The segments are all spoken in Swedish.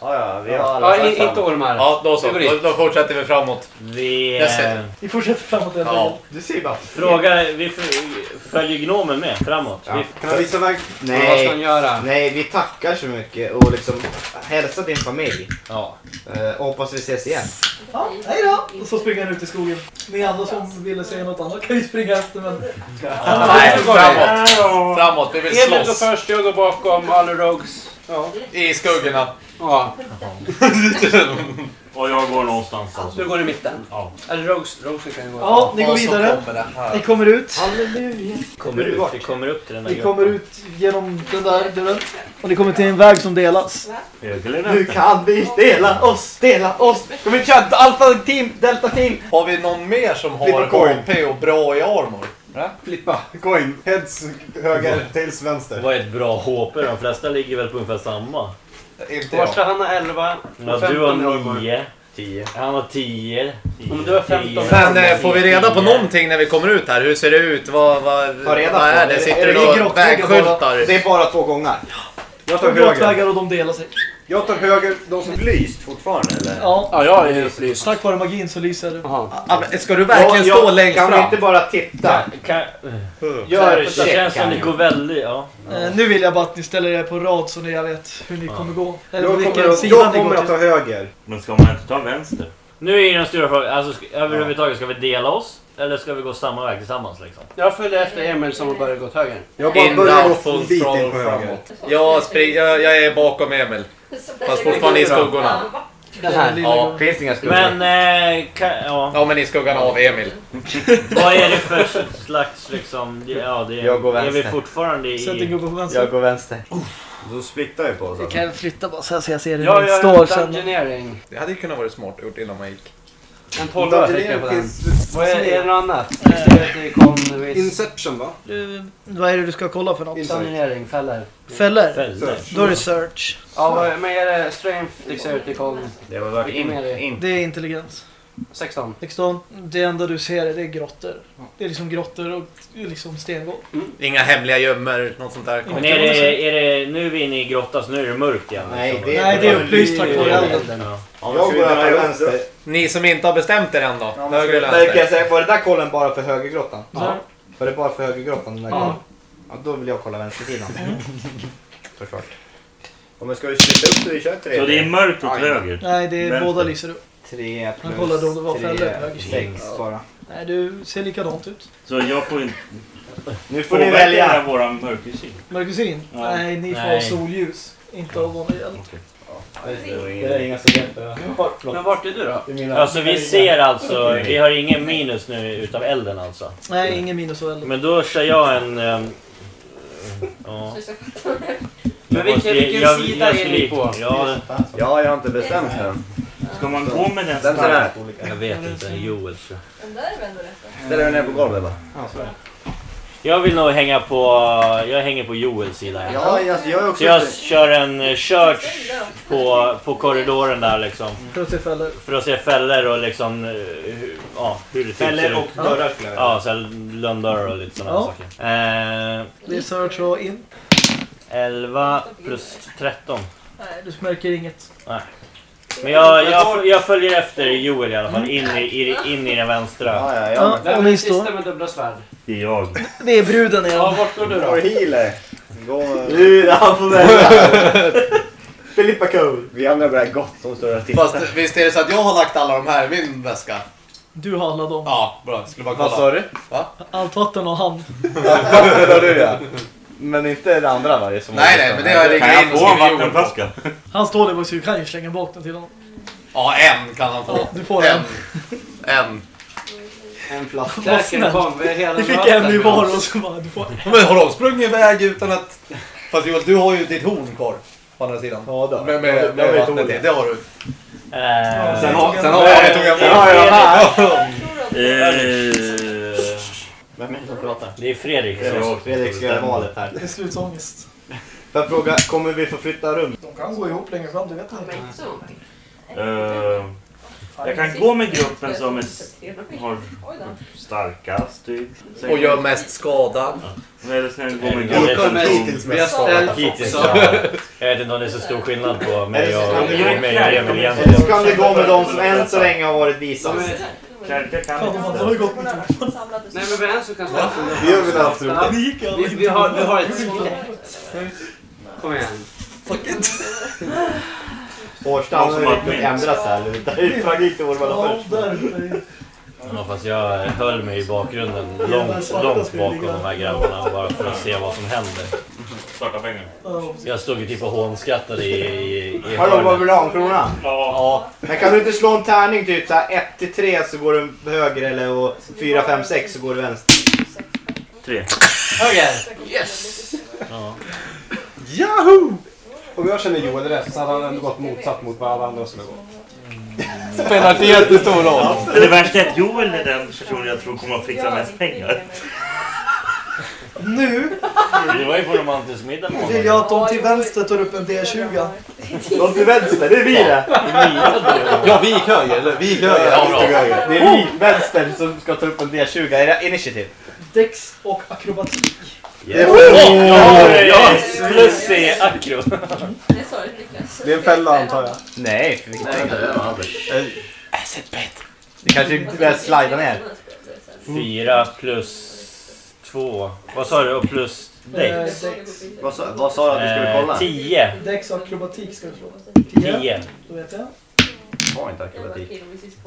Ja, ja, vi har alla Ja, sagt i, inte samma. ormar. Ja, då så. Det går. Då, då fortsätter vi framåt. Vi Jag ser. eh, Vi fortsätter framåt hela Ja. vägen. Du ser bara frågar, vi f- följer gnomen med framåt. Ja. Vi, Kan du visa väg? Vad ska han Nej. göra? Nej, vi tackar så mycket och liksom hälsa din familj. ja. Eh, hoppas vi ses igen. Ja, hej då! Och så springer han ut i skogen. Ni andra som ville säga något annat kan ju springa efter men... Nej, framåt. Framåt, vi vill Emil går slåss. först, jag går bakom, alla rogues. Ja. I skuggorna. ja. Och jag går någonstans alltså. Du går i mitten. Ja. Eller rogues, rogues kan ju gå. Ja, ni går Och så vidare. kommer det här. Ni kommer ut. Halleluja. kommer ut, vi kommer upp till den där Ni gruppen. kommer ut genom den där dörren. Och ni kommer till en väg som delas. Nu kan vi dela oss, dela oss. Ska vi köra Alpha Team, Delta Team? Har vi någon mer som har coin. HP och bra i armor? Flippa. Coin. Heads höger, tails Det vänster. var ett bra HP, de flesta ligger väl på ungefär samma. Inte jag. Första han har 11 Ja, och du 15 i har armor. 9, 10. han har 10. Om du har 15. Men eh, får vi reda på någonting när vi kommer ut här? Hur ser det ut? Vad, vad, Ta reda vad på. är det? Sitter det i några grottväggen bara? vägskyltar? Det är bara två gångar. Jag tar höger. och de delar sig. Jag tar höger. De som lyst fortfarande eller? Ja, Ja, jag är upplyst. tack vare magin så lyser det. Jaha. Ja, men Ska du verkligen Ja, stå jag- längst Kan vi fram? inte bara titta? Kan, Gör det check känns som det går väldigt... Ja. Eh, nu vill jag bara att ni ställer er på rad så ni jag vet hur ni kommer gå. Eller Jag vilken kommer, att, sida jag ni kommer går att ta till. höger. Men ska man inte ta vänster? Nu är ju den stora frågan, alltså, ska, överhuvudtaget, ska vi dela oss? Eller ska vi gå samma väg tillsammans liksom? Jag följer efter Emil som har börjat gå åt höger. Jag bara In börjar gå full en bit in throttle på höger. framåt. Jag, spring, jag, jag är bakom Emil. Fast fortfarande i skuggorna. Den här. Ja. Finns inga skuggor. Men, eh, kan, ja. Ja, men i skuggan av Emil. Vad är det för slags liksom... Ja, det är, Jag går är vi vänster. fortfarande Sätt en i... gubbe på vänster. Jag går vänster. Då splittar vi på oss. Jag kan flytta bara så här så jag ser hur ni gör står en sen. dungeonering. Det hade ju kunnat vara smart gjort innan man gick. En 12 fick jag på den. Vad är, är det något annat? Inception va? Du, vad är det du ska kolla för något? Dungeonering, fällor. Fällor? Då är det search. Ja, vad- men är det strength, dexterity, con? Det in, in. Det är intelligens. 16. 16. Det enda du ser är det är grottor. Det är liksom grottor och liksom stengolv. Inga hemliga gömmor, något sånt där. Men är det, är det... Nu är vi inne i grottan så nu är det mörkt igen. Nej, det Nej, det är upplyst tack vare elden. Ja. Jag går på vänster. Ni som inte har bestämt er än då? Ja, Höger eller men kan jag vänster? säga, var det där kollen bara för högergrottan? Ja. Var det bara för högergrottan? Den där Ja. ja, då vill jag kolla vänstersidan. Såklart. Om vi ska ju splitta upp så vi kör tre. Så det är mörkt åt Ja, höger? Nej, det är Vänster. båda lyser upp. Tre plus Han kollade om det var fällor på höger sida. sex bara. Nej, du ser likadant ut. Så jag får inte... Nu får ni välja. våran mörkersyn? Markusin? Ja. Nej, ni får Nej. solljus. Inte av någon eld. Det är inga hjälper. Men vart är du då? Alltså vi ser alltså, vi har ingen minus nu utav elden alltså. Nej, ingen minus av eld. Men då kör jag en... ehm, ja. Men vilken, sida är ni på? Ja, Ja, jag har inte bestämt än. Ska man gå med den Den här. jag vet inte. Joel tror jag. Den där är väl ändå rätt? Ställer dig ner på golvet bara. Jag vill nog hänga på... Jag hänger på Joels sida. här. Ja, jag är också... Så jag kör en eh, church på, på korridoren där liksom. För att se fällor. För att se fällor och liksom... eh, hur, ja, hur det typ ser Fällor ut. och dörrar skulle jag Ja, så här lönndörrar och lite sådana Ja. saker. Eh, Det är search och in. 11 plus 13. Nej, du märker inget. Men jag, jag, jag följer efter Joel i alla fall. In i, i, in i den vänstra. Ja, ja, Ja. Vem ni är står. sista med dubbla svärd? Det är jag. Det är bruden Ja, igen. vart går du Vår då? healer. Gå... Nu, han får välja. Filippa Cole. Vi andra börjar gott som står och tittar. Fast visst är det så att jag har lagt alla de här i min väska? Du har alla dem. Ja, bra. Skulle bara Vad kolla. sa du? Allt vatten och han. Vatten har du ja. Men inte det andra va? Det som Nej, nej, men det har jag Kan jag in och få en skrivit Joel på. vattenflaska? Han står där bak så du kan ju slänga bak den till honom. Ja, en kan han få. Du får en. en. En. En flaska. Vad snällt. kom, vi är hela Vi fick en i med var och så bara, du får en. Men har de sprungit iväg utan att... Fast Joel, du har ju ditt horn kvar. På andra sidan. Ja då. Med, med, Ja, med vi vattnet tog i. det. Det har du. Eh, Sen har, sen har Ja, vi tog en Sen har jag de här. Eh, Vem är det som pratar? det är Fredrik. jag Fredrik ska göra valet här. Det är slutsångest. Får jag fråga, kommer vi få flytta rum? De kan gå ihop längre fram, det vet man Men inte. eh, Jag kan gå med gruppen som är, s- har starkast typ. Sen- Och gör mest skada. Eller så kan jag gå med Ja, det är gruppen som... hittills Vi har ställt Hittills ja. Jag vet inte om det är så stor skillnad på mig och, och mig och Emil Eller egentligen. så kan det gå med de som än så länge har varit visast. Kärke kan de har- har inte. gått. Nej men vem som kan starta? Vi gör väl haft Ja, Det gick vi, aldrig. vi, har, vi har ett skelett. Kom igen. Årsdagen Någon som har har ju ändrats här. Det är fan inte år mellan Ja, först. Ja, fast jag höll mig i bakgrunden långt, långt bakom de här grabbarna bara för att se vad som händer. Starta pengar. Ja. Jag stod ju typ och hånskrattade i, i, i Hallå, vad vill du ha? En krona? Ja. Men kan du inte slå en tärning typ så här 1 till 3 så går du höger eller och 4, 5, 6 så går du vänster. Tre. Höger! Yes! Ja. Yahoo! Om jag känner Joel rätt så hade han ändå gått motsatt mot vad alla andra skulle gå. Spelar inte jättestor roll. Men det värsta är att Joel är den personen jag tror kommer att fixa mest pengar. Nu Det var ju på romantisk middag med vill jag att de till vänster tar upp en D20. De till vänster, det är vi det! Ja, vi gick höger, eller? Vi gick höger. Ja, bra. Det är vi, vänster, som ska ta upp en D20. Är det initiativ? Dex och akrobatik. Det är Åh! Ja, plus i akro. Det sa du Niklas. Det är en fälla antar jag. Nej, för vilket Nej, det var aldrig. Asset bet. Det kanske börjar slida ner. Fyra plus två. Vad sa du? Och plus Eh, Dex? Dex. Vad sa, vad sa du att du skulle Eh, kolla? tio. Dex och akrobatik ska du slå. 10. Tio. Då vet jag. Har inte akrobatik.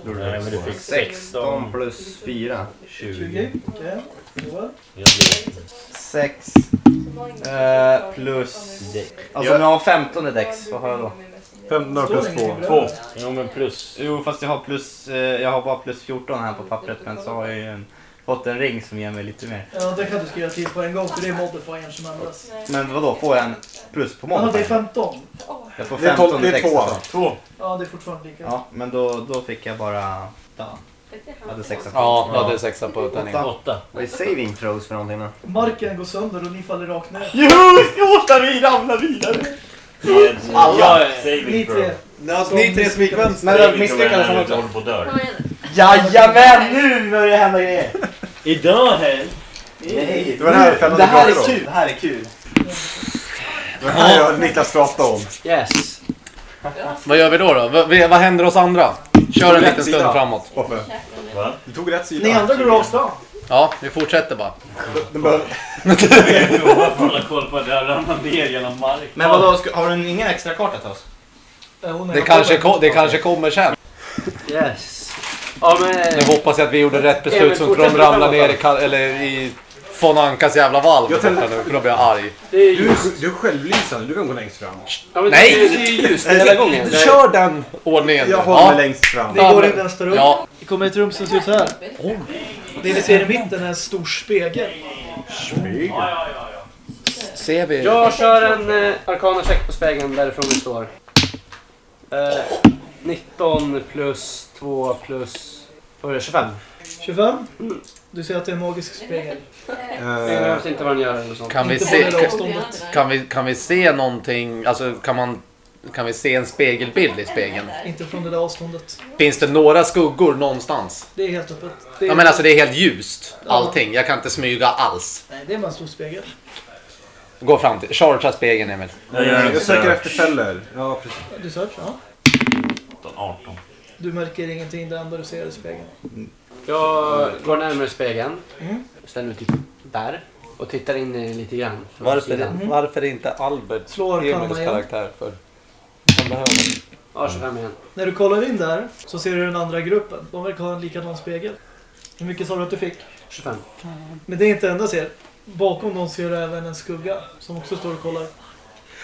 Nej, men du fick 16 16. plus 4. 20. 20. Okej. Jag blir- 6 eh, plus... Alltså om jag har 15 i dex, vad har jag då? 15 plus 2. Två. Jo, men plus. Jo fast jag har plus, eh, jag har bara plus 14 här på pappret men så har jag ju en, fått en ring som ger mig lite mer. Ja, det kan du skriva till på en gång för det är modifiern som ändras. Men vadå, får jag en plus på Ja, det är måndag? 15. Jag får Det är 15 tolv- det är två. alltså. Två. Ja, det är fortfarande lika. Ja, men då, då fick jag bara... Ja, jag hade sexa. Ja, du hade sexa på tärningen. Åtta. Vad är saving throws för någonting då? Marken går sönder och ni faller rakt ner. Årsta vi ramlar vidare! Alla. Ni tre. Alltså, ni tre som gick vänster. Men då misslyckades han också. på. Jajamän, nu börjar det hända grejer! Idag här. Nej, Det var det här fällan det här är om. kul, det här är kul. Det här och Niklas pratade om. Yes. Vad gör vi då? då? Vad, vad händer oss andra? Kör en liten stund sida. framåt. Varför? Va? Du tog rätt sida. Ni andra går rakt fram. Ja, vi fortsätter bara. Den bör... Hålla koll på att jag ramlar ner genom mark. Men vadå, ska- har du ingen extra karta till oss? Det kanske, ko- det kanske kommer sen. Yes. Ja men... Nu hoppas jag att vi gjorde rätt beslut så inte de ramlar ner i, eller i von Ankas jävla valv Jag tänkte- nu, för då blir jag arg. Det är Du, du är självlysande, du kan gå längst fram. Ja, men Nej! Det, är- det är ju ljust hela gången. Kör den ordningen. Jag håller mig ja. längst fram. Ni går in i nästa rum. Ja, Vi kommer i ett rum som ser ut så här. Det ni ser i mitten är en stor spegel. ser vi. Jag kör en eh, arkana check på spegeln därifrån vi står. Eh, 19 plus 2 plus... Vad är det? 25? 25. Du ser att det är en magisk spegel. Jag Eh, vet inte vad den gör eller något sånt. Kan vi, Inte se, på kan, avståndet. kan, vi, kan vi se någonting, alltså kan man kan vi se en spegelbild i spegeln? Inte från det där avståndet. Finns det några skuggor någonstans? Det är helt öppet. Det är, Ja men alltså det är helt ljust, allting. Jag kan inte smyga alls. Nej, det är bara en stor spegel. Gå fram till, chargea spegeln Emil. Jag gör en jag söker search. efter fällor. Ja, precis. Du search, ja. 18. Du märker ingenting, det enda du ser är spegeln. Jag går närmare spegeln. Mm. Ställer mig typ där. Och tittar in i lite grann. från Varför, sidan. varför inte Albert Slå arkana igen. karaktär för? Han behöver. Ja, 25 igen. När du kollar in där så ser du den andra gruppen. De verkar ha en likadan spegel. Hur mycket sa du att du fick? 25. Men det är inte det enda ser. Bakom dem ser du även en skugga som också står och kollar.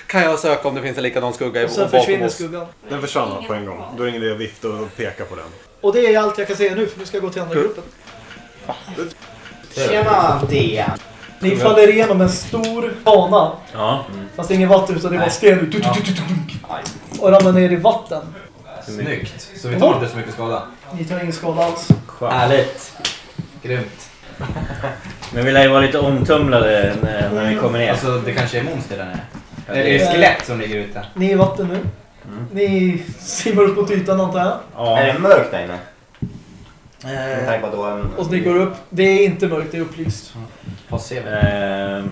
Kan jag söka om det finns en likadan skugga i- Och sen bakom försvinner oss? skuggan. Den försvann på en gång. Då är det ingen idé att vifta och peka på den. Och det är allt jag kan säga nu för nu ska jag gå till andra gruppen. Tjena D! Ni faller igenom en stor bana. Ja. Fast det är ingen vatten utan det är bara sten. Du, du, du, du, du. Och ramlar ner i vatten. Snyggt. Så vi tar inte så mycket skada? Ni tar ingen skada alls. Härligt. Grymt. Men vi lär ju vara lite omtumlade när, när vi kommer ner. Alltså det kanske är monster där nere? Eller är det skelett som ligger ute? Ni är i vatten nu. Ni simmar upp mot ytan antar jag. Är Ja. det mörkt där inne? Med Eh, tanke på att det var en... och ni går upp. Det är inte mörkt, det är upplyst. Vad ser vi? Eh,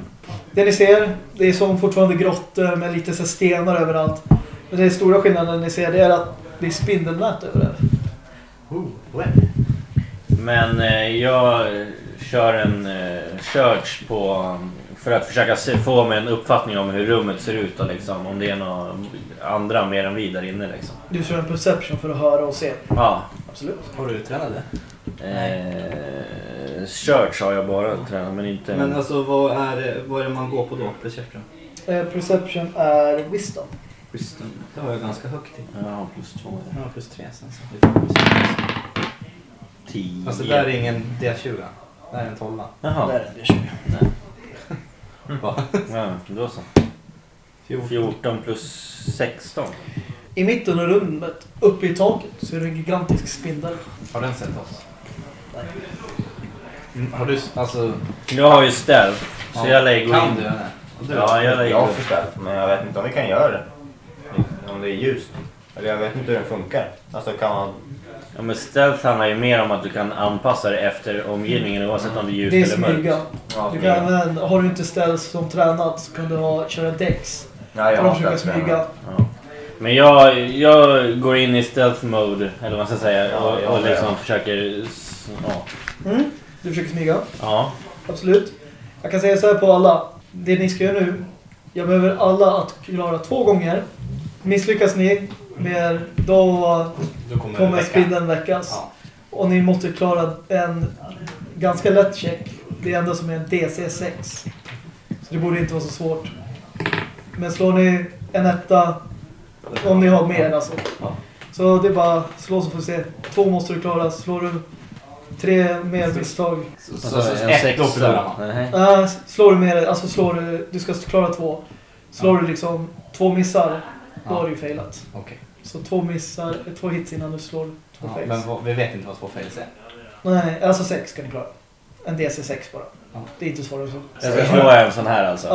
Det ni ser, det är som fortfarande grottor med lite så här stenar överallt. Men den stora skillnaden ni ser det är att det är spindelnät över det. men eh, jag kör en eh, search på för att försöka se, få mig en uppfattning om hur rummet ser ut och liksom, om det är några andra mer än vi där inne. Liksom. Du kör en perception för att höra och se. Ja. Absolut. Har du utränat det? Eh, search har jag bara tränat men inte... Men alltså vad är, det- vad är det man går på då? Perception? Eh, perception är wisdom. Wisdom. Det har jag ganska högt i. Ja, plus två. Har plus tre sen. Så det är plus sex. Tio. Alltså det där är ingen D20. Det här är en tolva. Jaha. Där är det 20. Va? Ja, då så. 14 plus 16. I mitten av rummet, uppe i taket, så är det en gigantisk spindel. Har den sett oss? Mm, Har du, alltså... Jag har ju stealth, så Ja. jag lägger Kan in. du du? Ja, jag lägger Jag har förställt, men jag vet inte om vi kan göra det. Om det är ljust. Eller jag vet inte hur den funkar. Alltså kan man... Ja, men stealth handlar ju mer om att du kan anpassa det efter omgivningen oavsett om det är ljust Det är eller mörkt. smyga. Ja, Du kan även, har du inte ställs som tränat så kan du ha, köra dex. Ja, jag För har försöker ställt smyga. Ja. Men jag, jag går in i stealth mode, eller vad man ska säga, Ja, och, och liksom försöker... s- Ja. Mm. Du försöker smyga. ja. Absolut. Jag kan säga så här på alla. Det ni ska göra nu. Jag behöver alla att klara två gånger. Misslyckas ni med då Då kommer, kommer vecka. spindeln väckas. Ja. Och ni måste klara en ganska lätt check. Det enda som är en DC 6. Så det borde inte vara så svårt. Men slår ni en etta, om ni har mer alltså. Ja. Så det är bara slå så får vi se. Två måste du klara. Slår du tre mer misstag. Så, så, Alltså, så, en ett, då sexa. förlorar man. Nej. Äh, slår du mer, alltså slår du, du ska klara två. Slår du liksom två missar, då Ja. har du ju failat. Okej. Så två missar, två hits innan du slår två Ja, fails. men vad, vi vet inte vad två fails är. Nej, alltså sex ska ni klara. En DC 6 bara. Ja. Det är inte svårare än så. Jag ska slå en sån här alltså?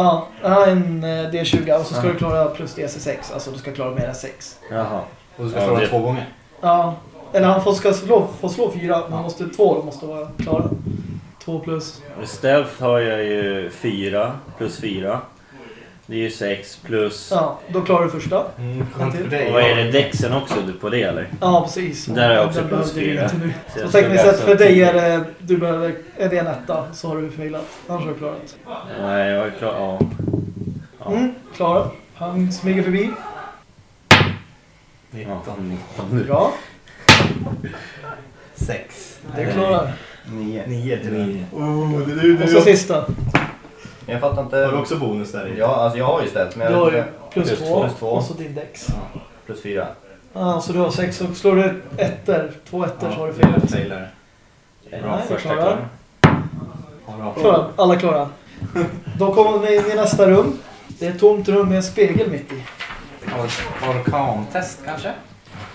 Ja, en eh, D20 och så ska Ja. du klara plus DC 6. Alltså du ska klara mer än 6. Jaha. Och du ska Ja, slå det- två gånger. Ja, eller han får, ska slå, får slå fyra, men Ja. måste, två måste vara klara. Två plus. Stealth har jag ju 4 plus 4. Det är ju 6 plus... Ja, då klarar du första. Mm, skönt för Och dig. vad är det? Dexen också på det eller? Ja, precis. Där har jag också plus behövde du fyra. inte nu. Så Så jag tekniskt sett för alltså dig tio. är det, du behöver, är det en etta så har du failat. Annars har du klarat. Nej, jag är klar. Ja. Ja. Mm, klara. Han smyger förbi. Ja, 19. 19. Bra, 6. det klarar. Nio. 9 till 9. Och så sista. Jag fattar inte... Har du också bonus där i? Ja, alltså jag har ju ställt, men Då jag har vet du inte. plus, Plus två. Plus två. och så din dex. Plus fyra. Ja, så du har sex och slår du ettor, två ettor så har du fyra failar. Nej, Bra, det första klarar. klar. Ja, bra. Klara, alla klara. Då kommer vi in i nästa rum. Det är ett tomt rum med en spegel mitt i. Or- Orkantest kanske?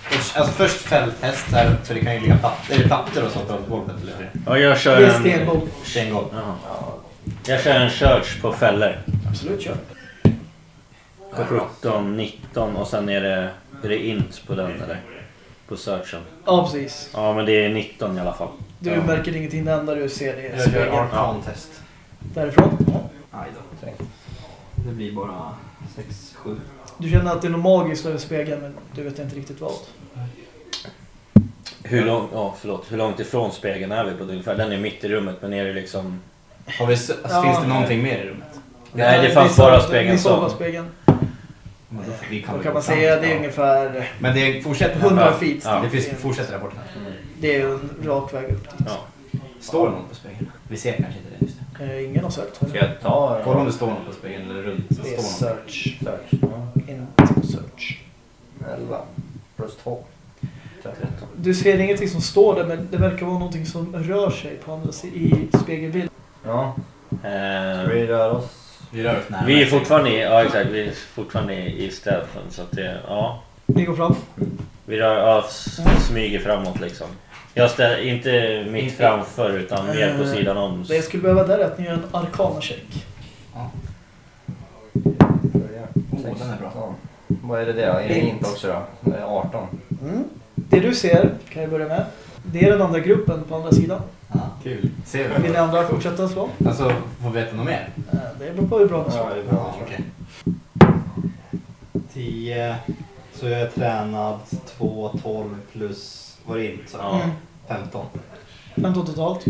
Först- Alltså först fälttest här, för det kan ju ligga plattor, är det plattor och sånt på golvet eller? Ja, jag kör Det är en... stenbord. Stengolv. Jaha. Jag kör en search på fällor. Absolut, kör. 17, 19 och sen är det, är det int på den eller? På searchen. Ja, precis. Ja men det är 19 i alla fall. Du Ja. märker ingenting, det enda du ser det är Jag gör spegeln. arkantest. Därifrån. Aj då. Det blir bara 6, 7. Du känner att det är något magiskt över spegeln men du vet inte riktigt vad. Hur, lång, ja, förlåt, hur långt ifrån spegeln är vi på det ungefär? Den är mitt i rummet men är det liksom... Har vi, s- alltså, Ja. finns det någonting mer i rummet? Nej det fanns bara spegeln som... bara spegeln. Men då, vi Då kan gå man fram. säga det är ungefär Men det fortsätter 100 Ja. feet. Ja. Det finns, fortsätter där borta. Det är en rak väg upp dit. Ja. Står någon på spegeln? Vi ser kanske inte det just nu. Eh, Ingen har sökt. Ska jag ta... Kolla om det står någon på spegeln eller runt. Det är Står någon. search. Search. Ja. Inte search. 11. Plus 2. 13. Du ser ingenting som står där men det verkar vara någonting som rör sig på andra sidan i spegelbilden. Ja. Eh, Ska vi röra oss? Vi rör oss närmare. vi är fortfarande i, ja exakt, vi är fortfarande i i stealthen så att det, ja. Ni går fram. Vi rör, ja, s- smyger framåt liksom. Jag ställer inte mitt Inte- framför utan mer på Eh, sidan om. Det jag skulle behöva där är att ni gör en arkana check. Börja. Oh, den är bra. 16. Vad är det det då? Är det Int. int också då? Det är 18. Mm. Det du ser, kan jag börja med, det är den andra gruppen på andra sidan. Ja, kul. Ser Vill vi? ni andra fortsätta slå? Alltså, får vi veta något mer? Eh, Det beror på hur bra ni slår. Ja, det är bra. Okej. 10. Så jag är tränad 2, 12 plus... Var det int? Så Ja. Mm. 15. 15 totalt.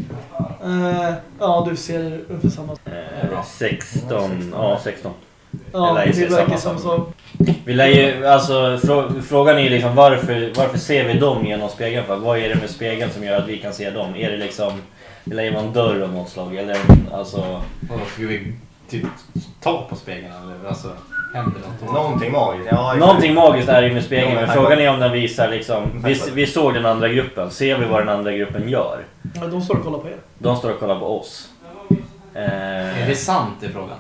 Eh, ja, du ser ungefär samma. Eh, 16, ja 16. Ja, det ser verkar som så. Vi lär ju, alltså frå, frågan är ju liksom varför, varför ser vi dem genom spegeln för? Vad är det med spegeln som gör att vi kan se dem? Är det liksom, det lär ju vara en dörr av något slag eller alltså... Vadå, ska vi typ ta på spegeln eller? Alltså, händer något? Någonting magiskt. Ja. Någonting magiskt är det med spegeln Ja, men men- frågan är om den visar liksom, vi, vi såg den andra gruppen, ser vi vad den andra gruppen gör? Ja, de står och kollar på er. De står och kollar på oss. Eh, Är det sant i frågan?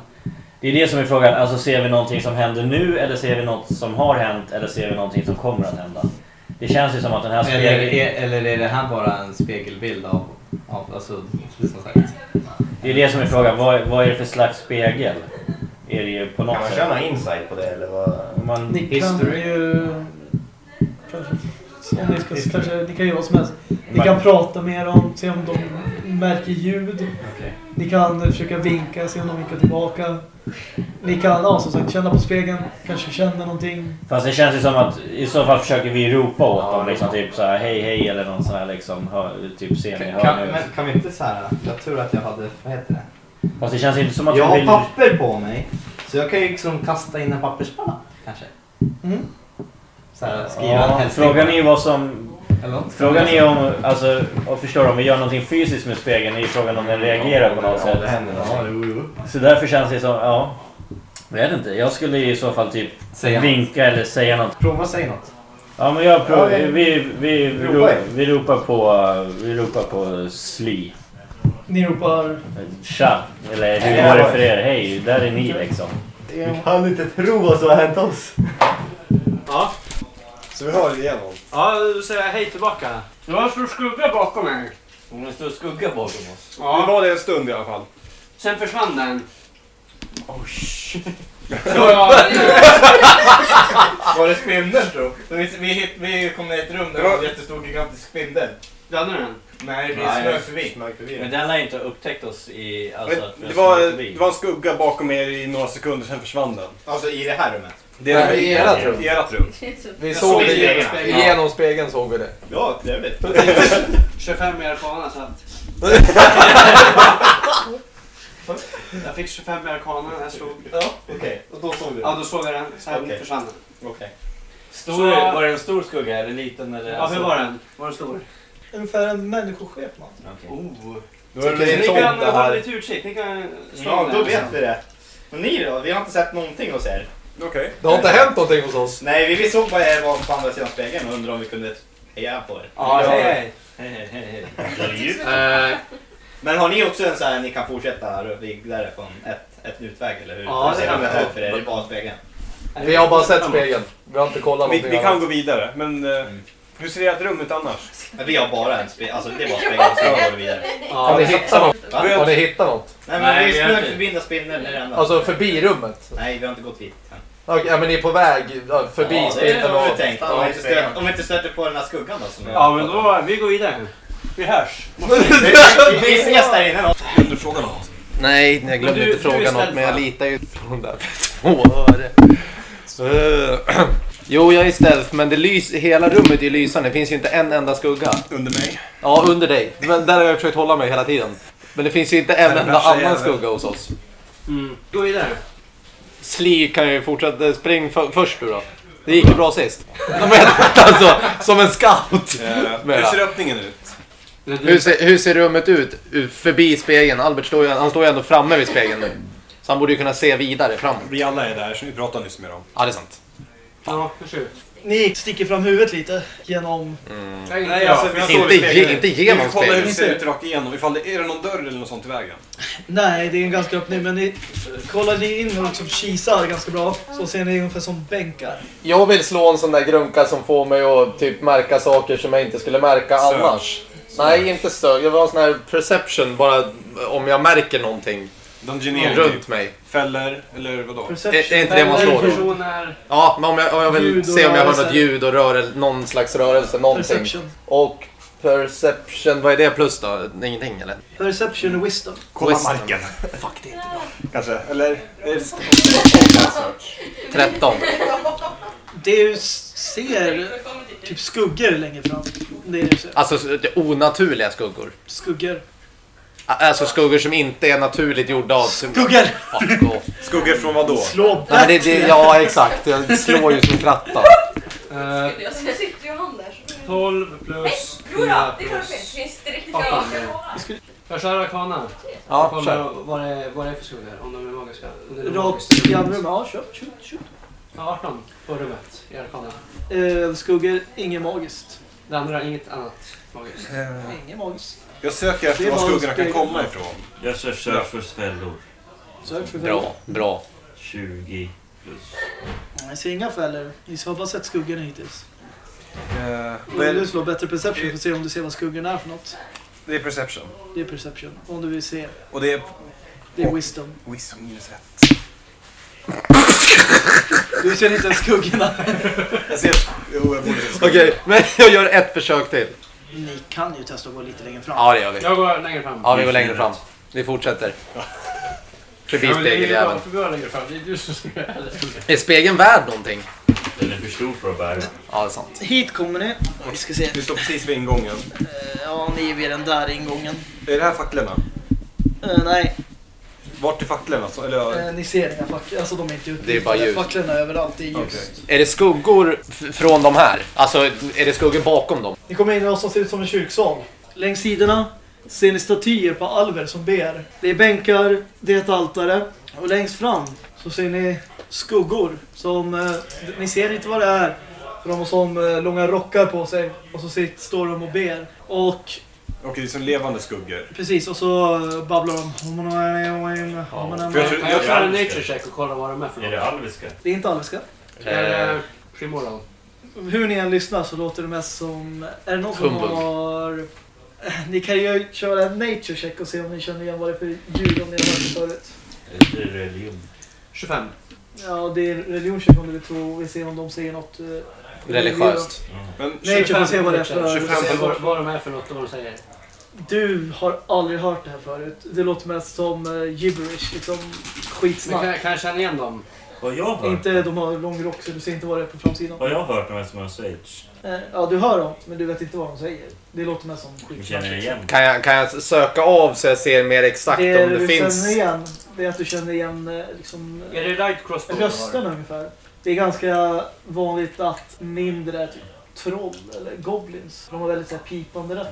Det är det som är frågan. Alltså ser vi någonting som händer nu eller ser vi något som har hänt eller ser vi någonting som kommer att hända? Det känns ju som att den här Eller spegeln... är, eller är det här bara en spegelbild av, av alltså, som sagt? Det är det som är frågan. Vad, vad är det för slags spegel? Är det ju på något Kan man köra någon insight på det eller vad? Man, Ni kan ju... Kanske, om ni, ska, History. kanske, ni kan göra vad som helst. Ni kan prata med dem, se om de märker ljud. Okej. Ni kan försöka vinka, se om de vinkar tillbaka. Ni kan, ja, som sagt, känna på spegeln. Kanske känna någonting. Fast det känns ju som att i så fall försöker vi ropa åt Ja, dem. Liksom, typ så här hej hej eller någon sån här liksom. Hör, typ ser ni, hör Kan, nu. men kan vi inte så här, jag tror att jag hade, vad heter det? Fast det känns inte som att Jag vi har vill... papper på mig, så jag kan ju liksom kasta in en papperspanna kanske. Mm. Så här, skriva en Ja, hälsning. frågan är ju vad som... Något. Frågan är om, alltså, och förstår om vi gör någonting fysiskt med spegeln är ju frågan om den reagerar på något sätt. Så därför känns det som, ja. Jag vet inte, jag skulle i så fall typ Säga något. vinka eller säga något. Prova att säga något. Ja men jag provar, Ja, vi, vi, vi, Ropa ro, er. vi ropar på, vi ropar på sly. Ni ropar... Tja! Eller hur går det för er? Hej, där är ni liksom. Vi kan inte tro vad som har hänt oss. Ja, Så vi hör igenom. ja då säger hej tillbaka. Det var en stor skugga bakom mig. Om det står skugga bakom oss. Vi Ja, var det en stund i alla fall. sen försvann den. Var det spindeln tror vi, vi, vi kom ner i ett rum där det var en jättestor gigantisk spindel. Dödade du den? Nej, vi Nej. smög förbi. Smög förbi. Men den har inte upptäckt oss i... Alltså, att vi Det har var, förbi. det var en skugga bakom er i några sekunder, sen försvann den. Alltså i det här rummet. Det Nej, i ert rum. I ert rum. Vi såg såg det i genom, spegeln. genom spegeln såg vi det. Ja, trevligt. 25 i arkana så att... Jag fick 25 i arkana, jag slog... Ja, okej. Och då såg du Ja, då såg jag den. Sen Okej. försvann den. Okej. Stor, Så- Var det en stor skugga eller liten? Eller, Ja, hur var den? Var den stor? Ungefär en människoskepnad. Okej. Oh. Då är det ni kan hålla lite utkik, ni kan slå Ja, då vet vi det. Och ni då? Vi har inte sett någonting hos er. Okej. Det har inte hänt någonting hos oss. Nej, vi, vi såg bara er var på andra sidan spegeln och undrade om vi kunde heja på er. Ja, hej hej. Hej, hej, hej, hej. Eh, Men har ni också en sån här ni kan fortsätta vidare från ett, ett utväg eller hur? Ja, det ser kan vi. ut för er? Det är bara spegeln. vi har bara sett spegeln. Vi har inte kollat Vi, någonting vi kan annat. gå vidare, men eh, hur ser ert rum ut annars? Men vi har bara en spegel, alltså det är bara spegeln sen går vi vidare. Har ni hittat något? Va? Har ni hittat något? Nej Nej, men vi vi har smög inte. förbi den där spindeln, det är det enda. Alltså förbi rummet? Nej, vi har inte gått dit Okej, ja, men ni är på väg förbi Ja, det vi och... tänkt. Om vi inte stöter, om vi inte stöter på den här skuggan då. Som Ja, men då, vi går vidare. Vi hörs. vi, vi ses där inne då. Glömde frågan något? Nej, jag glömde du- inte du fråga något, men jag litar ju på de där två öre. Jo, jag är stealth, men det lys, hela rummet är lysande. Det finns ju inte en enda skugga. Under mig. Ja, under dig. Men där har jag försökt hålla mig hela tiden. Men det finns ju inte en det enda annan skugga hos oss. Mm. Gå vidare. Sli kan ju fortsätta. Spring för, först du då. Det gick ju bra sist. Men alltså, som en scout. Eh, hur ser öppningen ut? Hur ser, hur ser rummet ut ut förbi spegeln? Albert står ju, han står ju ändå framme vid spegeln nu. Så han borde ju kunna se vidare framåt. Vi alla är där, så vi pratade nyss med dem. Ja, det är sant. Ja, försök. Ni sticker fram huvudet lite genom... Nej, alltså, vi Inte spegeln. ge- inte Vi genom vill kolla hur det spegeln. ser ut rakt igenom. Ifall det, är det någon dörr eller något sånt i vägen? Nej, det är en ganska öppning, men ni kollar ni in och liksom kisar ganska bra så ser ni ungefär som bänkar. Jag vill slå en sån där grunka som får mig att typ märka saker som jag inte skulle märka Sök. annars. Nej, inte stök. Jag vill ha en sån här perception bara om jag märker någonting runt mig. Fäller, eller vadå? Är, Perception. är inte det man slår? personer. Ja, men om jag, om jag vill Ljud och se om jag hör något rörelse. ljud och rörelse, någon slags rörelse, någonting. Perception. Och perception, vad är det plus då? Ingenting eller? Perception och wisdom. Kolla Wisdom. marken. Fuck det är inte bra. Kanske. Eller? eh, 13. Du ser typ skuggor längre fram. Det är det du ser. Alltså det är onaturliga skuggor. Skuggor. Alltså skuggor som inte är naturligt gjorda av... Skuggor! Fuck off. Skuggor från vad då? Slå Nej, men det, det, ja exakt, jag slår ju som en kratta. Eh, Nu sitter ju han där. så- 12 plus Jo då, 4 det är klart det plus... finns. Det finns Ja. jag köra Arkana? Ja, Kolla kör. vad det, är, vad det är för skuggor, om de är magiska. Om det är Rakt i andra rummet. Ja, kör. Shoot, shoot. Ja, 18 på rummet i Arkana. Eh, skuggor, inget magiskt. Det andra, inget annat magiskt. Inget magiskt. Jag söker efter var skuggorna kan komma ifrån. Jag kör search för fällor. Sök för Bra, bra. 20 plus. Nej, Jag ser inga fällor. Ni har bara sett skuggorna hittills. Eh, vad är du det? slår bättre perception för att se om du ser vad skuggorna är för något. det är perception. Det är perception. Om du vill se. Och det är Det är wisdom. wisdom minus 1. Du ser inte ens skuggorna. Jag ser... Jo, jag borde se. Okej, men jag gör ett försök till. Ni kan ju testa att gå lite längre fram. Ja, det gör vi. Jag går längre fram. Ja, vi går längre fram. Vi fortsätter. Förbi spegeljäveln. Varför går jag längre fram? Det är du som ska göra det. Är spegeln värd någonting? Den är för stor för att bära. Ja, det är sant. Hit kommer ni. Vi ska se. Du står precis vid ingången. Eh, Ja, ni är vid den där ingången. Är det här facklorna? Eh, nej, Vart är facklorna? Så- Eller, eh, ni ser inga facklor. Alltså de är inte Det är bara ljus. Facklorna överallt, det är ljus. Okej. Är det skuggor f- från de här? Alltså, är det skuggor bakom dem? Ni kommer in i något som ser ut som en kyrksal. Längs sidorna ser ni statyer på alver som ber. Det är bänkar, det är ett altare. Och längst fram så ser ni skuggor som... Eh, ni ser inte vad det är. För de har som eh, långa rockar på sig. Och så sit, står de och ber. Och Okej, det är som levande skuggor. precis, och så eh, babblar de. För jag tror- Kan jag köra en nature check och kolla vad de är för Är det något? alviska? Det är inte alviska. Primordial? Hur ni än lyssnar så låter det mest som... Är det någon som Humbug. har... Ni kan ju köra en nature check och se om ni känner igen vad det är för ljud om ni har hört det förut. Är det religion? 25. Ja, det är religionscheck om du vill tro. Vi ser om de säger något... eh, Religiöst. Men Nej, jag får se vad det är för... 25 Se vad, vad de är för något och vad de säger. Du har aldrig hört det här förut. Det låter mest som uh, gibberish, liksom Men skitsnack. kan, kan jag känna igen dem? Vad jag har hört? Inte de har lång rock så du ser inte vad det är på framsidan. Vad jag har hört om Esmond Sage? Eh, Ja, du hör dem, men du vet inte vad de säger. Det låter mest som skitsnack. känner liksom. igen. Kan jag, kan jag söka av så jag ser mer exakt Det om det du finns... känner igen, det är att du känner igen eh, liksom, Är det light crossbow? rösterna ungefär. Det är ganska vanligt att mindre typ, troll eller goblins, de har väldigt så här, pipande röst.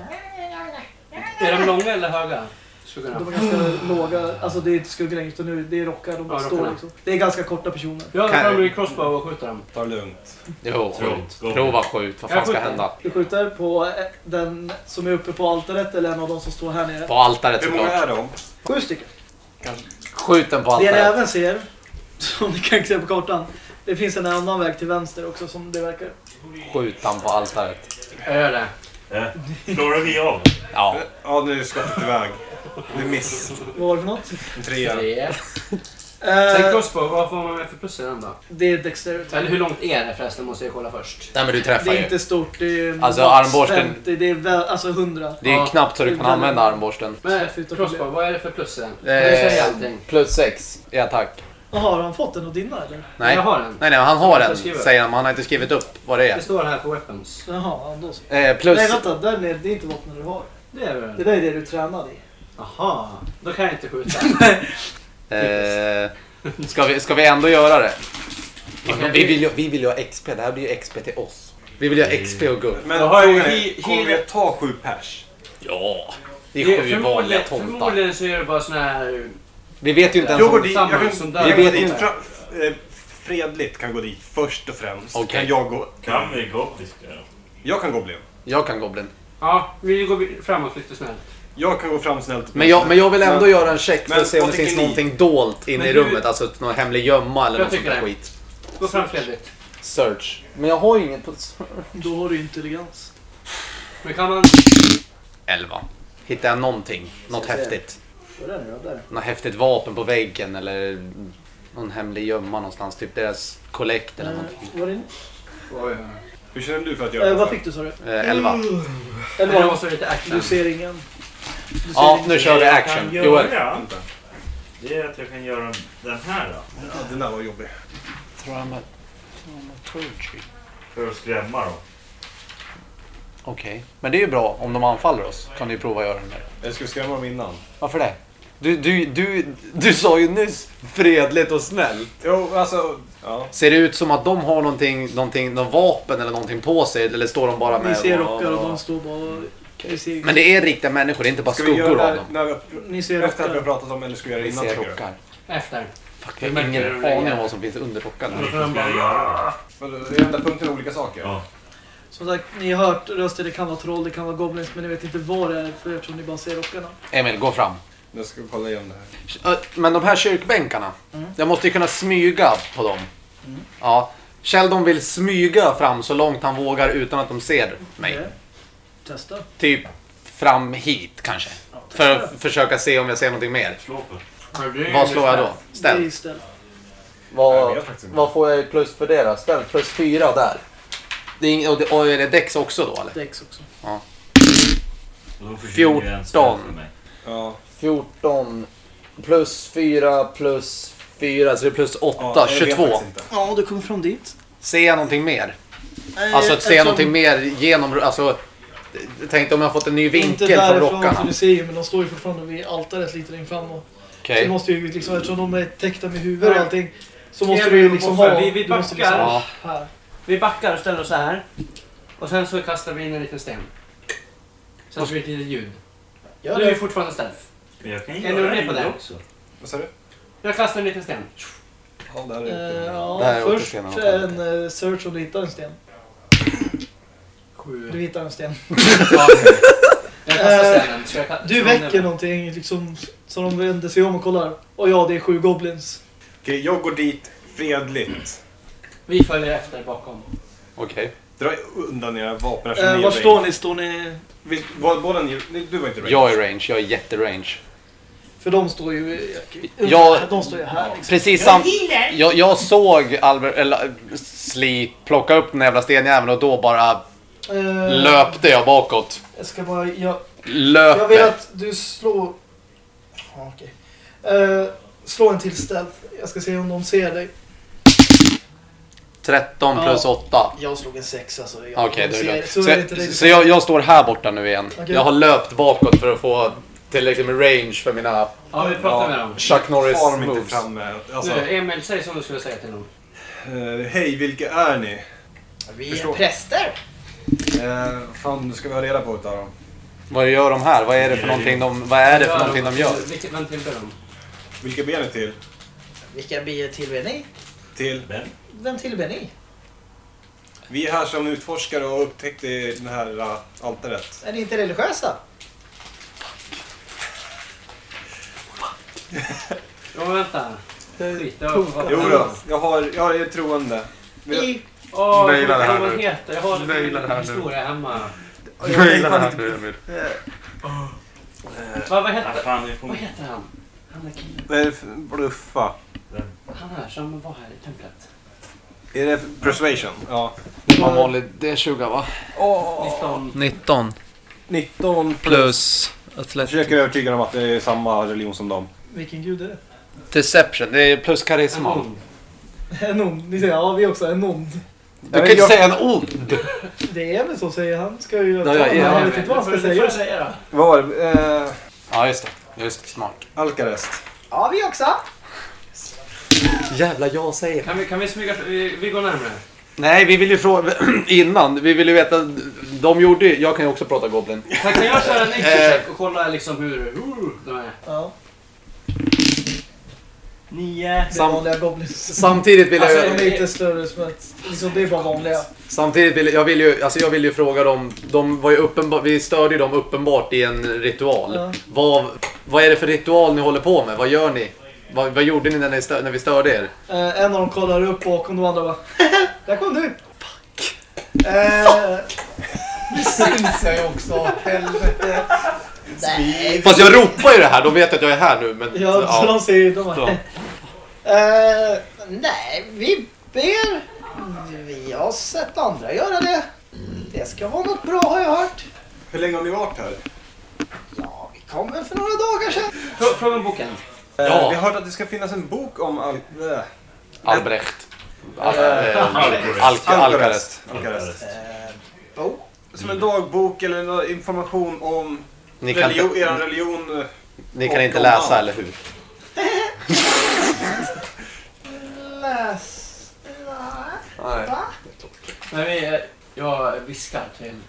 Är de långa eller höga? Skuggorna? De är ganska låga, alltså det är inte skuggor längre utan nu det är rockar, de Ja, står rockarna. liksom. Det är ganska korta personer. Jag tar fram min crossbow och skjuter dem. Ta lugnt. Jo, skjut. Prova skjut. Vad fan ska hända? Du skjuter på eh, den som är uppe på altaret eller en av de som står här nere. På altaret Hur många såklart. är de? Sju stycken. Skjut den på Det ni altaret. även ser, som ni kan se på kartan, det finns en annan väg till vänster också som det verkar. Skjut den på altaret. Jag gör det. Eh, Klarar vi av? Ja. Ja, nu är skottet iväg. Det är miss. Vad var det för något? En trea. Tre. Sen Eh, crossbow, vad får man med för plus i den då? det är dexterity. Eller hur långt är det förresten måste jag kolla först. Nej men du Det träffar är ju. inte stort, det är Alltså, max armborsten- 50, det är väl, alltså 100. Det är ju Ja. knappt så du kan använda armborsten. Men crossbow, vad är det för plus i den? Eh, du säga allting? Plus 6 i attack. Jaha, har han fått den av dina eller? Nej. Jag har den. Nej, nej, han har skriva. säger han, men han har inte skrivit upp vad det Det är. står här på weapons. Jaha, ja, då så. Eh, plus... Nej vänta, där nere, det är inte vapnen du har. Det är Det väl? där är det du tränade i. Aha, då kan jag inte skjuta. Eh, ska, vi, ska vi ändå göra det? Vi vill, ju, vi vill ju ha XP, det här blir ju XP till oss. Vi vill ju ha XP och guld. Men Då har frågan he- är, kommer vi att ta sju pers? Ja! Det Det är sju vanliga förmodligen, tomtar. förmodligen så är det bara sån här... Vi vet ju inte ens Jag går om... dit, samma jag kan, som jag där. kan gå Vi vet dit fra, eh, fredligt kan gå dit först och främst. Okej. Kan jag gå... Kan vi gobliska? Jag kan goblin. Jag kan Goblin. Ja, vi går framåt lite snällt. Jag kan gå fram snällt. Men jag, men jag vill ändå Men- göra en check för att se om det finns ni? någonting dolt inne i rummet. Alltså någon hemlig gömma eller Jag något sånt där skit. Gå fram fredligt. Search. Men jag har ju inget på... Då har du intelligens. Men kan man... 11. Hittar jag någonting? Något häftigt? Vad är det då? Där. Något häftigt vapen på väggen eller någon hemlig gömma någonstans. Typ deras kollekt eller Eh, någonting. var det Oj. Hur känner du för att göra eh, det? vad fick du sa du? Eh, 11. Eller Eller måste lite action. Du ser ingen. Du ser Ja, ingen. nu kör vi Det jag action. kan Joel. göra, det är att jag kan göra den här då. Ja, den där var jobbig. För att skrämma dem. Okej. Men det är ju bra. Om de anfaller oss kan du prova att göra den där. Ska vi skrämma dem innan? Varför det? Du, du, du, du sa ju nyss fredligt och snällt. Jo, alltså... Ja. Ser det ut som att de har någonting, någonting, någon vapen eller någonting på sig? Eller står de bara med... Ni ser rockar och de står bara och... Ni ser, Men det är riktiga människor, det är inte bara skuggor av det dem. när vi, ni ser efter att vi har pratat om eller ska vi göra det innan ser tycker du? rockar. Efter. Fuck, Vi jag har ingen det aning om vad som finns under rockarna. Då får de Ska jag bara... göra? Vadå, Är enda punkten olika saker? Ja. Som sagt, ni har hört röster. Det kan vara troll, det kan vara goblins. Men ni vet inte vad det är för eftersom ni bara ser rockarna. Emil, gå fram. Nu ska kolla igen det här. Men de här kyrkbänkarna, Mm. jag måste ju kunna smyga på dem. Ja. Sheldon vill smyga fram så långt han vågar utan att de ser mig. Okej. Testa. Typ fram hit kanske. Ja, För att försöka se om jag ser någonting mer. Slå på. Vad slår jag då? Ställ. ställ. Jag Vad, vad får jag i plus för det då? Ställ plus fyra där. Det är ing- och, det, och är det Dex också då eller? Dex också. Spel 14. för mig. Ja. 14 plus 4 plus 4 så det är plus 8, ja, jag vet 22. faktiskt inte. Ja, du kommer fram dit. Ser jag någonting mer? Eh, Alltså att se eftersom- någonting mer genom, alltså tänkte om jag fått en ny Inte vinkel från därifrån, för rockarna. du ser ju, men de står ju fortfarande vid altaret lite längre fram. Och Okej. Så måste ju liksom, eftersom de är täckta med huvud och allting. Så måste du ju vi liksom ha... vi- vi du måste backar. liksom, Ja. här. Vi backar och ställer oss så här. Och sen så kastar vi in en liten sten. Sen så blir det ett litet ljud. Ja, Nu är det, fortfarande stealth. Men jag kan göra det på det? också. Vad sa du? Jag kastar en liten sten. Ja, där är eh, det. ja, Där först en eh, search om du hittar en sten. Du hittar en sten. Jag kastar Eh, stenen. Ska jag ka- Du väcker någonting liksom, så de vänder sig om och kollar. Och ja, det är sju goblins. Okej, jag går dit fredligt. Vi följer efter bakom. Okej. Dra undan era vapen eftersom Eh, var är står ni? Står ni... Vi- båda- Båda ni, ni- du var inte range. Jag är range, jag är jätterange. För de står ju... Ja. De står ju här liksom. Precis sam... Jag, jag såg Albert, eller Sli plocka upp den jävla stenjäveln och då bara Eh, löpte jag bakåt. Jag ska bara... Jag, jag Löper. vill att du slår... Ja, okej. Eh, slå en till stealth. Jag ska se om de ser dig. 13 plus Ja. 8. Jag slog en sexa så jag Okej, då är. Så Så, dig. så jag, jag står här borta nu igen. Okej. Jag har löpt bakåt för att få tillräckligt med range för mina Ja, vi pratar Ja. med dem. Chuck Norris Har de inte moves. fram med... Alltså, Nu, Emil, säg som du skulle säga till dem. eh, hej, vilka är ni? Vi Förstår. präster. Eh, fan, nu ska vi ha reda på utav dem. Vad gör de här? Vad är det för någonting de, vad är det för någonting de gör? Vilket, vem tillhör de? Vilka ber ni till? Vilka bi tillber ni? Till? Men Vem tillber ni? Vi är här som utforskare och upptäckte det här uh, altaret. Är ni inte religiösa? Ja, vänta. Skit, det var... Jo då, jag, har, jag är troende. Vi- Vi... Åh, Naila jag det här nu. vad han heter. Jag har Naila det här en nu. historia hemma. Naila det här nu Emil. Vad, vad, vad heter, fan, vi får... vad heter han? Han är killen. Vad är det för bluffa? Han här som var här i templet. Är det persuasion? Ja. Vad vanlig D20 va? 19. 19 19 plus Jag Athletic. försöker övertyga dem att det är samma religion som dem. Vilken gud är det? Deception, det är plus En karisma. ond. En ond. Ni säger ja, vi också. En ond. Du kan ju inte säga en ond! Det är väl så säger han. Ska ju... Ja, ja, ja, han ja. vet inte vad han ska säga. Vad var det? Eh, Ja just det, just det, smart. Alcarest. Ja, vi också. Jävla jag säger. Kan vi, kan vi smyga... Vi, vi går närmare. Nej, vi vill ju fråga innan. Vi vill ju veta. De gjorde ju, jag kan ju också prata Goblin. Kan, kan jag köra en Eh. nature check och kolla liksom hur... hur de är? Ja, Nio. det är Sam- vanliga goblins. Samtidigt vill Alltså, jag, de är inte större som ett... Liksom, det är bara vanliga. samtidigt vill jag vill ju, alltså jag vill ju fråga dem. De var ju uppenbart, vi störde ju dem uppenbart i en ritual. Ja. Vad, vad är det för ritual ni håller på med? Vad gör ni? Vad, vad gjorde ni när, ni stö, när vi störde er? Eh, en av dem kollar upp bakom de andra bara Där kom du! Fuck! Eh, det syns jag ju också, helvete. Nej. Fast jag ropar ju det här, de vet att jag är här nu. Men, Ja, så de säger ju... De Ja. Eh, nej, vi ber. Vi har sett andra göra det. Det ska vara något bra har jag hört. Hur länge har ni varit här? Ja, vi kom väl för några dagar sedan. Frå- om boken. Eh, Ja. Vi har hört att det ska finnas en bok om al- äh, Albrecht. Al- Alk- Alcarest. Alcarest. Oh. Som en dagbok eller information om Ni kan, religion, inte, er religion. eh, ni kan inte läsa, allt. eller hur? Läs... Nej. Va? Men vi, eh, jag viskar till Emil.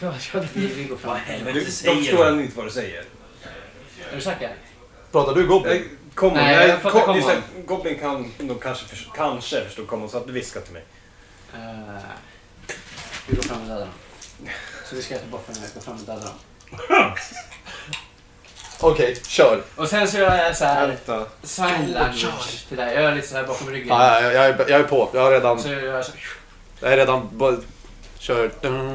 Ja, jag- Vi, vi går fram. Du, de förstår ändå inte vad du säger. Är du säker? Pratar du Goblin? Eh, Common. Nej, Nej, jag pratar kom, common. Goblin kan nog kanske, förstå, kanske förstå common så att du viskar till mig. Uh, vi går fram och dödar dem. Så vi ska till boffen när vi går fram och dödar dem. Okej, kör. Och sen så gör jag så här Vänta. sign language till dig. Jag gör lite så här bakom ryggen. Ja, ja, jag, är, jag är på. Jag har redan... Så jag gör så. Jag är redan... bo- Kör.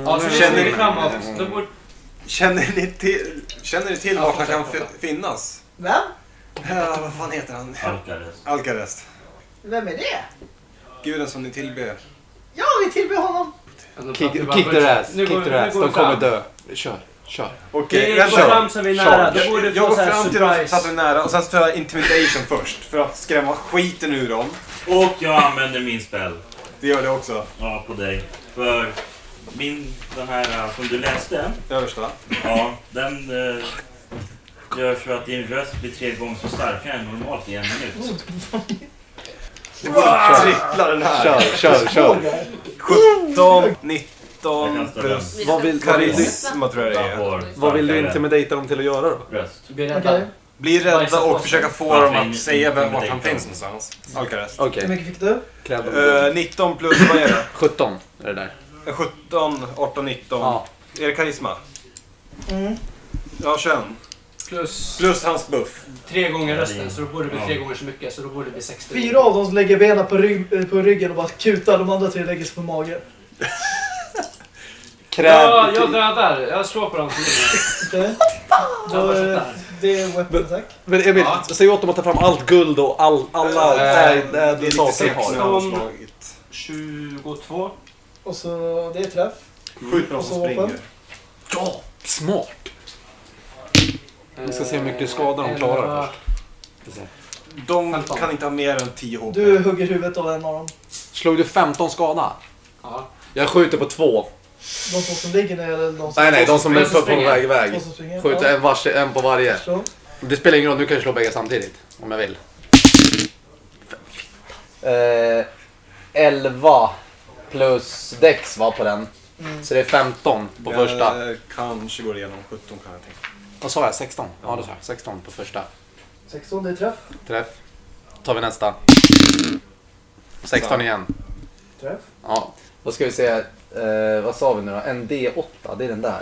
Ja, så vi Känner ni- framåt. Då borde... Känner ni till, känner ni till Ja, vart han kan fortsätt. fi- finnas? Vem? Ja, vad fan heter han? Alcarest. Alcarest. Vem är det? Guden som ni tillber. Ja, vi tillber honom. Kick, kick their ass. Kick their ass. De kommer dö. Kör. Kör. Okej, går vänta. fram så vi är nära. Då borde Jag går fram till dem så att de är nära och sen så tar jag intimidation först för att skrämma skiten ur dem. Och jag använder min spel. Det gör det också. Ja, på dig. För min, den här eh, som du läste. Översta. Ja, den eh, gör så att din röst blir tre gånger så starkare än normalt i en minut. Kör. Tripplar den här. Kör, kör, kör. 17, 19 Jag kan ställa plus Vad vill, karisma tror jag det är. vad vill du intimidata dem till att göra då? Röst. Okej. rädda. Bli rädda och försöka få dem att säga vem- vart han finns någonstans. Alcarest. Okej. Hur mycket fick du? Dem. Eh, 19 plus, vad är det? 17 är det där. Eh, 17, 18, 19. Ja. Är det karisma? Mm. Ja, kön. Plus Plus hans buff. tre gånger rösten. Så då borde det bli tre gånger så mycket. Så då borde det bli 60. Fyra av dem lägger benen på, rygg, på ryggen och bara kutar. De andra tre lägger sig på magen. Kräv... Ja, jag dödar. Jag slår på dem. Okej? Då, eh, det är weapon attack. Men Emil, Ja. säg åt dem att ta fram allt guld och all, alla Eh, äh, det är lite saker de har. nu har slagit. 22. Och så, det är träff. Skjut på dem Och som springer. vapen. Ja, smart. Vi ska se hur mycket skada de klarar först. Ska se. De 15. kan inte ha mer än 10 HP. Du hugger huvudet av en av dem. Slog du 15 skada? Ja. Jag skjuter på två. De två som ligger ner eller de som... Nej, nej, de som är på, väg iväg. Skjuter en, vars, en på varje. Så. Det spelar ingen roll, nu kan jag slå bägge samtidigt. Om jag vill. Eh, 11 plus dex var på den. Mm. Så det är 15 på första. Eh, Kanske går igenom 17 kan jag tänka. Vad sa jag? 16? Ja, det sa jag. 16 på första. 16, det är träff. Träff. tar vi nästa. 16 igen. Träff. Ja, då ska vi se. Eh, vad sa vi nu då? En D8, det är den där.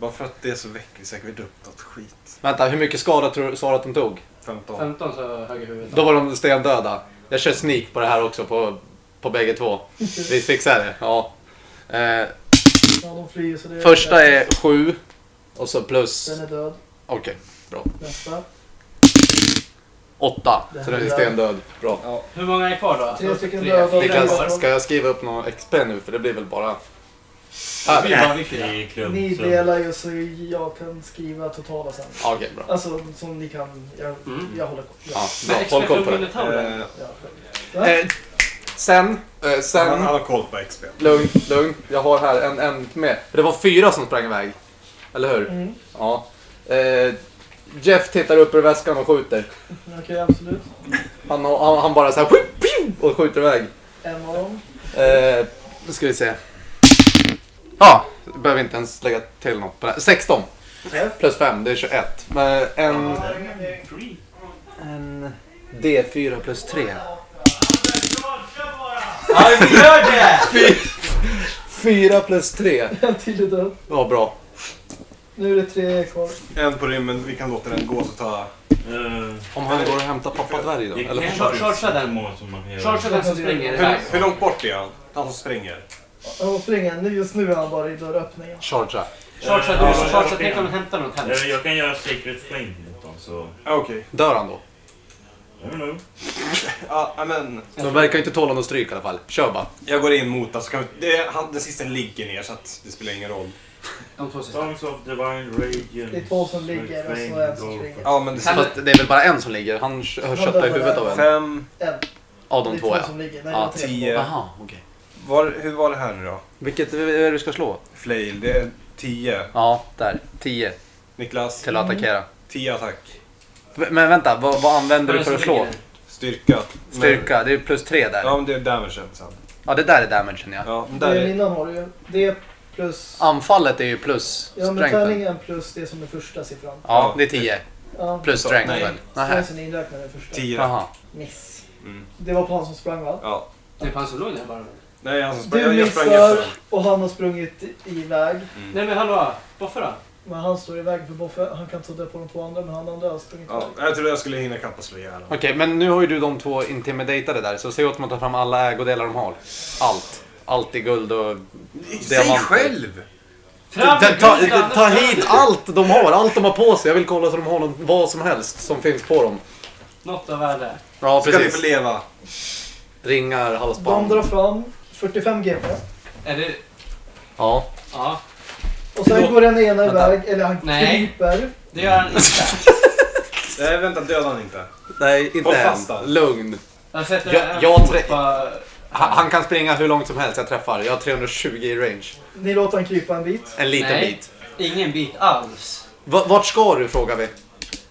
Bara för att det är så säkert vi upp något skit. Vänta, hur mycket skada tror du sa du att de tog? 15. 15 så höger huvudet. Då var de stendöda. Jag kör sneak på det här också på, på bägge två. Vi fixar det. Ja. Eh, Ja, de flyr så det är... första är 7. Och så plus... Den är död. Okej, bra. Nästa. 8. Den Så den är är död. stendöd. Bra. Hur många är kvar då? Tre stycken Tre, döda. Niklas, ska jag skriva upp någon XP nu? För det blir väl bara... Här. bara vi fyra. I klubb. Ni delar ju så jag kan skriva totala sen. Ja, Okej, bra. Alltså som ni kan, jag, Mm. jag håller koll. Ja, Men bra. Håll koll på det. Eh, Ja, ja. Eh, sen, eh, sen... han har koll på XP. Lugn, lugn. Jag har här en, en med. För det var fyra som sprang iväg. Eller hur? Mm. Ja. Eh, Jeff tittar upp ur väskan och skjuter. Okej, absolut. Han, han, han bara så här och skjuter iväg. En av dem. Eh, då ska vi se. Ja, behöver inte ens lägga till något på det. här. 16 Träff. plus 5, det är 21. Men en, en D4 plus 3. Ja, vi gör det! 4 plus 3. En till död. Ja, bra. Nu är det tre kvar. En på rymmen, vi kan låta den gå så ta... Eh, Om han går och hämtar pappa dvärg då? Eller Charge- chargea den. Chargea den som springer Hur, iväg. hur långt bort är han? Han som springer. Han springer. Nu, just nu är han bara i dörröppningen. Chargea. Chargea, Ja, du, chargea, ja, tänk om du hämtar något hemskt. Jag kan göra Secret Flame mot dem så... Okej. Dör han då? I don't know. Ja, men De verkar inte tåla någon stryk i alla fall. Kör bara. jag går in mot alltså, kan vi, det, han, Den sista ligger ner så att det spelar ingen roll. De två sista. Songs of Divine Radiance. Det är två som ligger och så en som springer. Ja, men det Kan- Fast det är väl bara en som ligger. Han har köttat i huvudet av en. Fem, En. Av Det de är två två ja. som ligger. Nej, Ja, det är tre tio. Jaha, okej. var, hur var det här nu då? Vilket är det du ska slå? Flail, det är 10. Ja, där. 10 Niklas, till att attackera. 10 attack. V- Men vänta, vad, vad använder du för är att det slå? ligger? Styrka. Men- Styrka, det är plus 3 där. Ja, men det är damagen sen. Ja, det där är damagen ja. Ja, men Det där är är... innan har du ju. Det plus... Anfallet är ju plus Ja, men strengthen. tärningen plus det som är första siffran. Ja, det är 10. Ja. Plus strength Nej. väl? Nähä. Strengthen är inräknad i första. 10. Jaha. Miss. Mm. Det var på han som sprang va? Ja. Det är på han som låg där bara. Nej, han som sprang, Du jag, jag sprang missar efter. och han har sprungit iväg. Nej men hallå, varför då? Men han står i vägen för Boffe. Han kan ta död på de två andra men han andra har sprungit Ja, iväg. jag trodde jag skulle hinna kappa slå ihjäl honom. Okej, men nu har ju du de två intimidatade där, så se åt dem att ta fram alla ägodelar de har. Allt. Allt i guld och Säg diamanter. själv! Fram Ta, med ta, ta hit allt de har, allt de har på sig. Jag vill kolla så de har något, vad som helst som finns på dem. Något av värde. Ja, Ska ni få precis. leva. Ringar, De halsband. drar fram 45 GP. Är det... Ja. Ja, Och sen går den ena iväg, eller han Nej. kryper. det gör han inte. Nej, vänta, döda han inte. Nej, inte Håll än. Lugn. Jag sätter Jag- en jag fot trä- på... Han, han kan springa hur långt som helst, jag träffar. Jag har 320 i range. Ni låter han krypa en bit. En liten Nej. bit. Ingen bit alls. Va- Vart ska du frågar vi?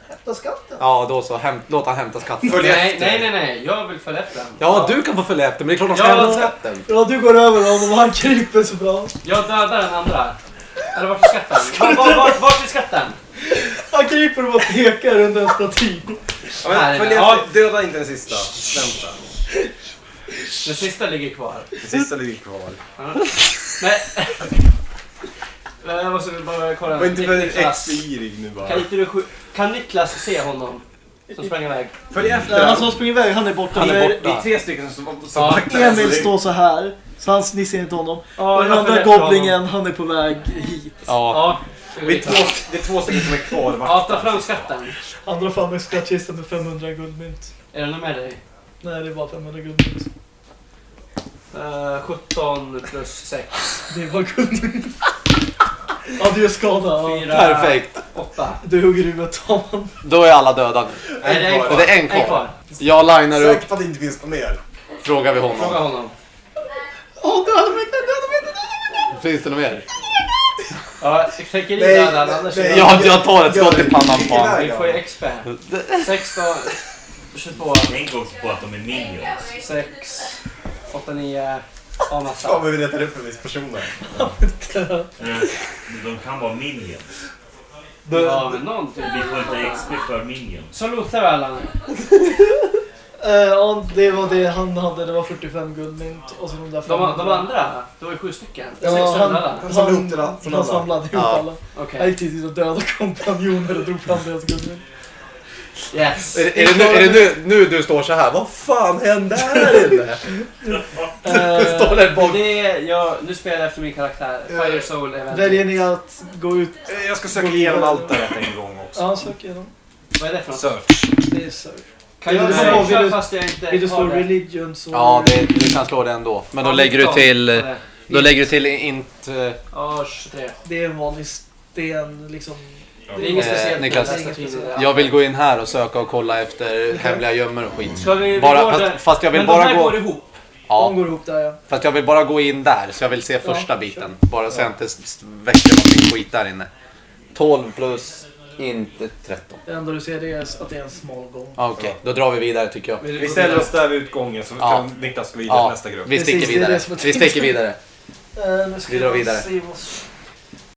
Hämta skatten. Ja, då så. Häm, låt han hämta skatten. Följ nej, efter. nej, nej, nej. Jag vill följa efter honom. Ja, du kan få följa efter, men det är klart de ska Ja, hämta skatten. Ja, du går över honom och han kryper så bra. Jag dödar den andra. Eller vart är skatten? Vart, vart, vart, vart är skatten? Han kryper och bara pekar under en staty. Ja, Nej, men, följ nej, efter. Döda inte den sista. Vänta. Den sista ligger kvar. Den sista ligger kvar. Nej. Jag måste bara kolla. Var inte för Niklas. expirig nu bara. Kan, inte du, kan Niklas se honom? Som sprang iväg. Följ efter. han som springer iväg, han är borta. Han är borta. Vi är tre stycken som, som Ja. vaktar. Emil det- står så här. Så han, ni ser inte honom. Ja, och den andra goblingen, han är på väg hit. Ja. Ja. Vi är två, det är två stycken som är kvar. Ja, ta fram skatten. Han drar fram en skattkista med 500 guldmynt. Är den med dig? Nej, det är bara 500 guldmynt. Uh, 17 plus 6. Det var guldmynt. ja, du är skadad. 4, Perfekt. 8. Du hugger huvudet av honom. Då är alla döda. Nej, det är en kvar. Det är en kvar. Jag linar upp, Säkert på att det inte finns något mer. frågar vi Fråga honom. honom. Åh, döda mig inte, döda mig inte, döda mig Finns det något mer? Ja, jag tänker Nej, in döda annars. nej. Ja, jag tar ett skott i pannan på honom. Vi får ju XP. 16, 22, Tänk också på att de är minions. 6, 8, 9. Ja, Fan massa. vad vi letar upp en viss person där. Eh, De kan vara minions. Ja, men någonting. Vi får inte XP för minions. Så lotar vi alla nu. Eh, ja, det var det han hade. Det var 45 guldmynt. Och så de där De, 500. de andra, det var ju sju stycken. Ja, 600 han, han, samlade han, ihop det där från han alla. samlade ihop Ja. alla. Okej. Han gick dit och dödade kompanjoner och drog fram deras guldmynt. Yes. Är, är, det nu, är det nu, nu du står så här? Vad fan hände här inne? Eh, Står där bak. det är, jag, nu spelar jag efter min karaktär. Fire Soul Event. Väljer ni att gå ut? Eh, Jag ska söka igenom allt där en gång också. Ja, sök igenom. Vad är det för något? Search. Det är sök. Kan jag du slå- vill du- fast jag inte Vill du har slå det? religion så... Ja, det, du kan slå det ändå. Men då Ja, lägger du 19 till... det. Då lägger du till int... eh, Ja, 23. Det är en vanlig sten liksom. Det är inget Eh, speciellt. Niklas. Jag vill gå in här och söka och kolla efter hemliga gömmor och skit. Ska vi, vi Bara, går fast, där. fast jag vill Men de bara här gå... går ihop. De Ja, går ihop där ja. fast jag vill bara gå in där så jag vill se Ja, första kör. biten. Bara så jag inte s- väcker någonting skit där inne. 12 plus inte 13. Det enda du ser det är att det är en smal gång. Ah, Okej, då drar vi vidare tycker jag. Vi ställer oss där vid utgången så Ja. kan Niklas gå vidare Ja. till nästa grupp. Vi Precis, sticker det är vidare. det som är Vi sticker vidare. Eh, nu ska Vi drar jag vidare. se vad-